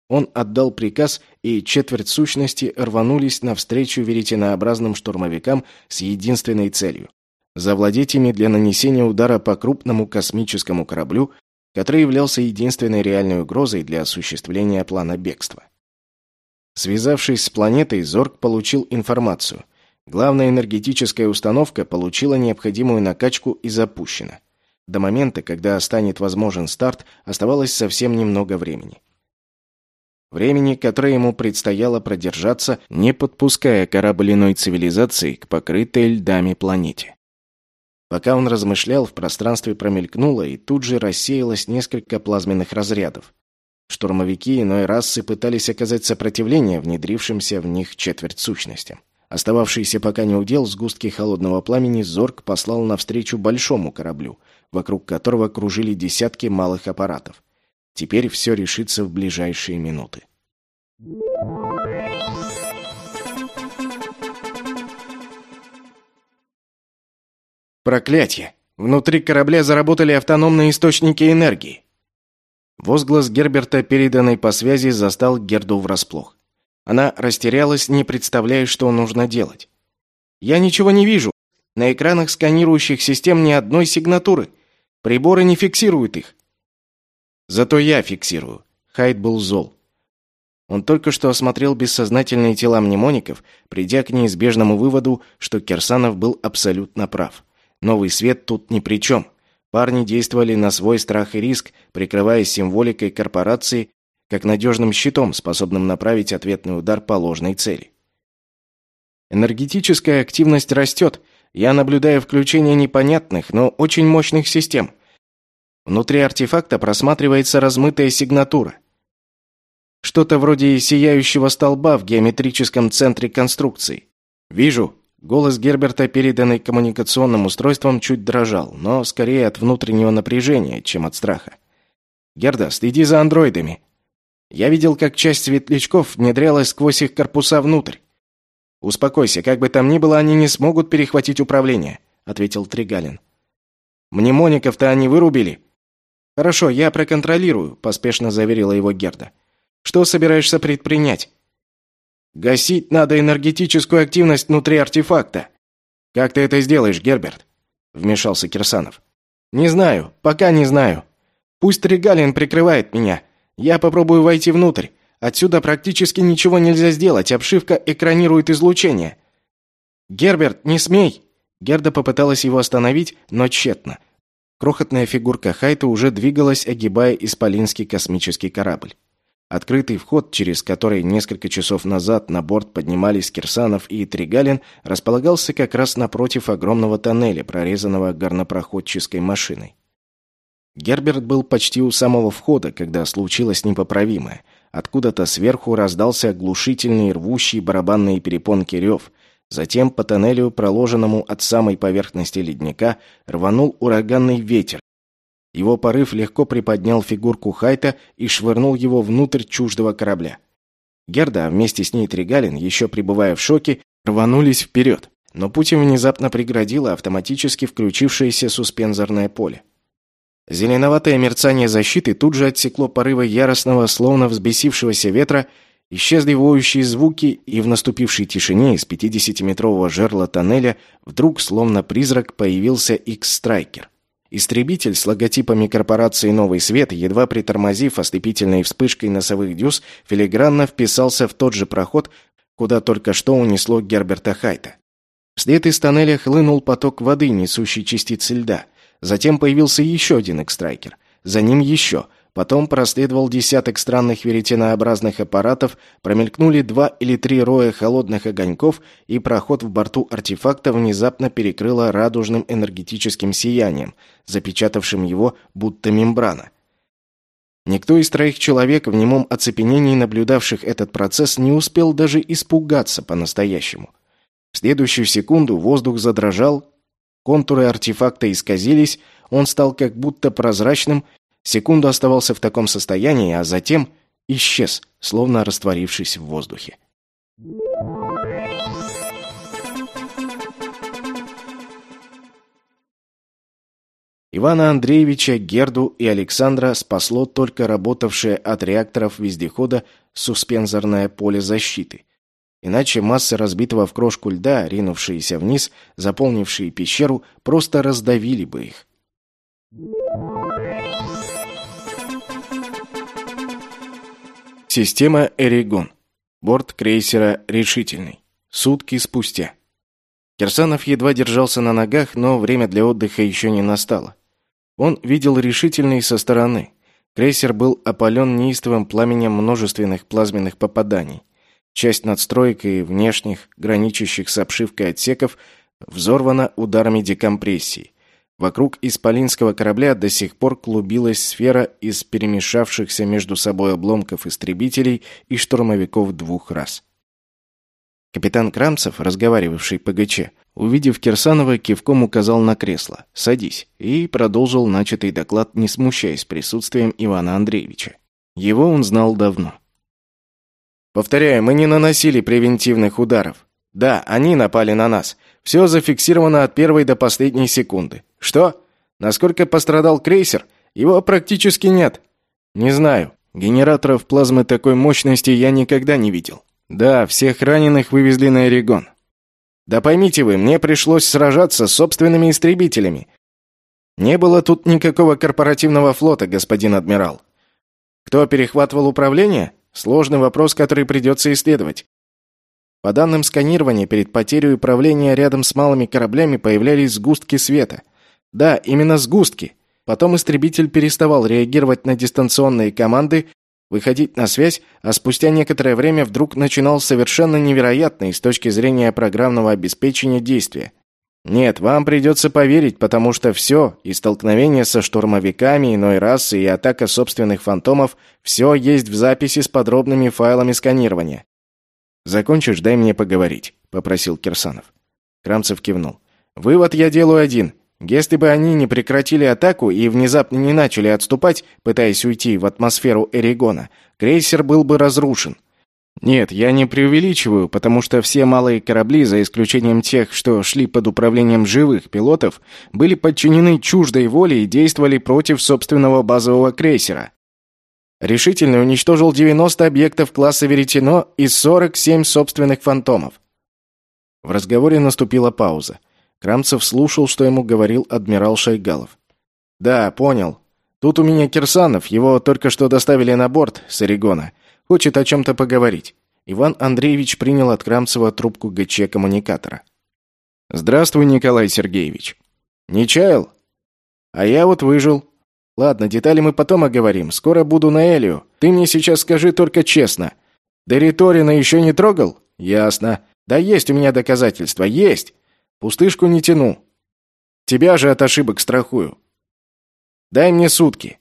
Он отдал приказ, и четверть сущности рванулись навстречу веретенообразным штурмовикам с единственной целью – завладеть ими для нанесения удара по крупному космическому кораблю, который являлся единственной реальной угрозой для осуществления плана бегства. Связавшись с планетой, Зорг получил информацию – Главная энергетическая установка получила необходимую накачку и запущена. До момента, когда станет возможен старт, оставалось совсем немного времени. Времени, которое ему предстояло продержаться, не подпуская корабль иной цивилизации к покрытой льдами планете. Пока он размышлял, в пространстве промелькнуло и тут же рассеялось несколько плазменных разрядов. Штурмовики иной расы пытались оказать сопротивление внедрившимся в них четверть сущностям. Остававшийся пока не удел сгустки холодного пламени Зорг послал навстречу большому кораблю, вокруг которого кружили десятки малых аппаратов. Теперь все решится в ближайшие минуты. Проклятье! Внутри корабля заработали автономные источники энергии. Возглас Герберта, переданный по связи, застал Герду врасплох. Она растерялась, не представляя, что нужно делать. «Я ничего не вижу. На экранах сканирующих систем ни одной сигнатуры. Приборы не фиксируют их». «Зато я фиксирую». Хайд был зол. Он только что осмотрел бессознательные тела мнемоников, придя к неизбежному выводу, что Кирсанов был абсолютно прав. Новый свет тут ни при чем. Парни действовали на свой страх и риск, прикрываясь символикой корпорации как надежным щитом, способным направить ответный удар по ложной цели. Энергетическая активность растет. Я наблюдаю включение непонятных, но очень мощных систем. Внутри артефакта просматривается размытая сигнатура. Что-то вроде сияющего столба в геометрическом центре конструкции. Вижу. Голос Герберта, переданный коммуникационным устройством, чуть дрожал, но скорее от внутреннего напряжения, чем от страха. «Герда, следи за андроидами. Я видел, как часть светлячков внедрялась сквозь их корпуса внутрь. «Успокойся, как бы там ни было, они не смогут перехватить управление», — ответил Тригалин. «Мнемоников-то они вырубили?» «Хорошо, я проконтролирую», — поспешно заверила его Герда. «Что собираешься предпринять?» «Гасить надо энергетическую активность внутри артефакта». «Как ты это сделаешь, Герберт?» — вмешался Кирсанов. «Не знаю, пока не знаю. Пусть Тригалин прикрывает меня. Я попробую войти внутрь. Отсюда практически ничего нельзя сделать, обшивка экранирует излучение. Герберт, не смей. Герда попыталась его остановить, но тщетно. Крохотная фигурка Хайта уже двигалась, огибая исполинский космический корабль. Открытый вход, через который несколько часов назад на борт поднимались Кирсанов и Тригалин, располагался как раз напротив огромного тоннеля, прорезанного горнопроходческой машиной. Герберт был почти у самого входа, когда случилось непоправимое. Откуда-то сверху раздался оглушительный рвущий барабанные перепонки рев. Затем по тоннелю, проложенному от самой поверхности ледника, рванул ураганный ветер. Его порыв легко приподнял фигурку Хайта и швырнул его внутрь чуждого корабля. Герда, вместе с ней Тригалин, еще пребывая в шоке, рванулись вперед, но путь им внезапно преградило автоматически включившееся суспензорное поле. Зеленоватое мерцание защиты тут же отсекло порывы яростного, словно взбесившегося ветра, исчезли воющие звуки, и в наступившей тишине из 50-метрового жерла тоннеля вдруг, словно призрак, появился X-Страйкер. Истребитель с логотипами корпорации «Новый свет», едва притормозив ослепительной вспышкой носовых дюз, филигранно вписался в тот же проход, куда только что унесло Герберта Хайта. Вслед из тоннеля хлынул поток воды, несущий частицы льда – Затем появился еще один экстрайкер. За ним еще. Потом проследовал десяток странных веретенообразных аппаратов, промелькнули два или три роя холодных огоньков, и проход в борту артефакта внезапно перекрыло радужным энергетическим сиянием, запечатавшим его будто мембрана. Никто из троих человек в немом оцепенении, наблюдавших этот процесс, не успел даже испугаться по-настоящему. В следующую секунду воздух задрожал, Контуры артефакта исказились, он стал как будто прозрачным, секунду оставался в таком состоянии, а затем исчез, словно растворившись в воздухе. Ивана Андреевича, Герду и Александра спасло только работавшее от реакторов вездехода суспензорное поле защиты. Иначе массы разбитого в крошку льда, ринувшиеся вниз, заполнившие пещеру, просто раздавили бы их. Система «Эригон». Борт крейсера «Решительный». Сутки спустя. Кирсанов едва держался на ногах, но время для отдыха еще не настало. Он видел решительный со стороны. Крейсер был опален неистовым пламенем множественных плазменных попаданий. Часть надстроек и внешних, граничащих с обшивкой отсеков, взорвана ударами декомпрессии. Вокруг исполинского корабля до сих пор клубилась сфера из перемешавшихся между собой обломков истребителей и штурмовиков двух раз. Капитан Крамцев, разговаривавший по ГЧ, Увидев Кирсанова, кивком указал на кресло «Садись» и продолжил начатый доклад, не смущаясь присутствием Ивана Андреевича. Его он знал давно. «Повторяю, мы не наносили превентивных ударов. Да, они напали на нас. Все зафиксировано от первой до последней секунды. Что? Насколько пострадал крейсер? Его практически нет. Не знаю. Генераторов плазмы такой мощности я никогда не видел. Да, всех раненых вывезли на Эригон. Да поймите вы, мне пришлось сражаться с собственными истребителями. Не было тут никакого корпоративного флота, господин адмирал. Кто перехватывал управление? Сложный вопрос, который придется исследовать. По данным сканирования, перед потерей управления рядом с малыми кораблями появлялись сгустки света. Да, именно сгустки. Потом истребитель переставал реагировать на дистанционные команды выходить на связь, а спустя некоторое время вдруг начинал совершенно невероятные с точки зрения программного обеспечения действия. Нет, вам придется поверить, потому что все, и столкновение со штурмовиками иной расы, и атака собственных фантомов, все есть в записи с подробными файлами сканирования. «Закончишь, дай мне поговорить», — попросил Кирсанов. Крамцев кивнул. «Вывод я делаю один. Если бы они не прекратили атаку и внезапно не начали отступать, пытаясь уйти в атмосферу Эригона, крейсер был бы разрушен. Нет, я не преувеличиваю, потому что все малые корабли, за исключением тех, что шли под управлением живых пилотов, были подчинены чуждой воле и действовали против собственного базового крейсера. Решительно уничтожил 90 объектов класса Веретено и 47 собственных фантомов. В разговоре наступила пауза. Крамцев слушал, что ему говорил адмирал Шайгалов. «Да, понял. Тут у меня Кирсанов, его только что доставили на борт с Орегона. Хочет о чем-то поговорить». Иван Андреевич принял от Крамцева трубку ГЧ коммуникатора. «Здравствуй, Николай Сергеевич». «Не чаял?» «А я вот выжил. Ладно, детали мы потом оговорим. Скоро буду на Элио. Ты мне сейчас скажи только честно. Дориторина еще не трогал?» «Ясно. Да есть у меня доказательства. Есть. Пустышку не тяну. Тебя же от ошибок страхую. Дай мне сутки.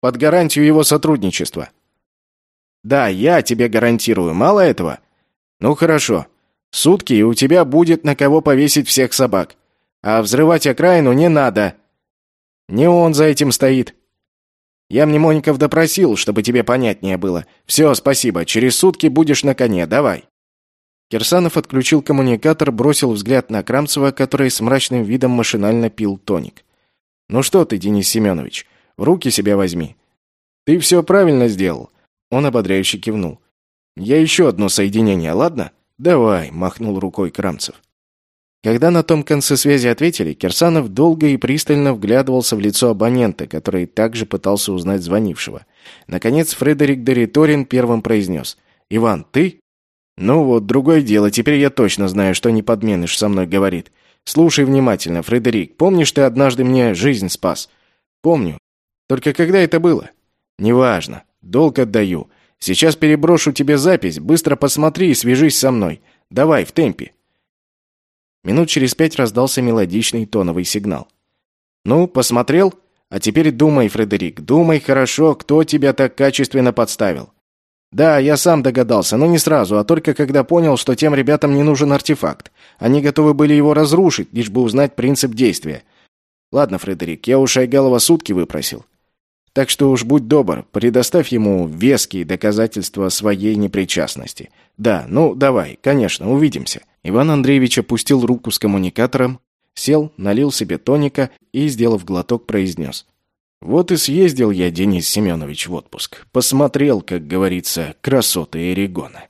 Под гарантию его сотрудничества. Да, я тебе гарантирую. Мало этого? Ну хорошо. Сутки, и у тебя будет на кого повесить всех собак. А взрывать окраину не надо. Не он за этим стоит. Я Мнемоников допросил, чтобы тебе понятнее было. Все, спасибо. Через сутки будешь на коне. Давай. Кирсанов отключил коммуникатор, бросил взгляд на Крамцева, который с мрачным видом машинально пил тоник. «Ну что ты, Денис Семенович, в руки себя возьми. Ты все правильно сделал». Он ободряюще кивнул. «Я еще одно соединение, ладно?» «Давай», — махнул рукой Крамцев. Когда на том конце связи ответили, Кирсанов долго и пристально вглядывался в лицо абонента, который также пытался узнать звонившего. Наконец Фредерик Дориторин первым произнес. «Иван, ты?» «Ну вот, другое дело, теперь я точно знаю, что не подменыш со мной говорит. Слушай внимательно, Фредерик, помнишь, ты однажды мне жизнь спас?» «Помню. Только когда это было?» «Неважно. Долг отдаю. Сейчас переброшу тебе запись, быстро посмотри и свяжись со мной. Давай, в темпе». Минут через пять раздался мелодичный тоновый сигнал. «Ну, посмотрел? А теперь думай, Фредерик, думай хорошо, кто тебя так качественно подставил. Да, я сам догадался, но не сразу, а только когда понял, что тем ребятам не нужен артефакт. Они готовы были его разрушить, лишь бы узнать принцип действия. Ладно, Фредерик, я у Шайгалова сутки выпросил. Так что уж будь добр, предоставь ему веские доказательства своей непричастности. Да, ну давай, конечно, увидимся. Иван Андреевич опустил руку с коммуникатором, сел, налил себе тоника и, сделав глоток, произнес. Вот и съездил я, Денис Семенович, в отпуск. Посмотрел, как говорится, красоты Эрегона.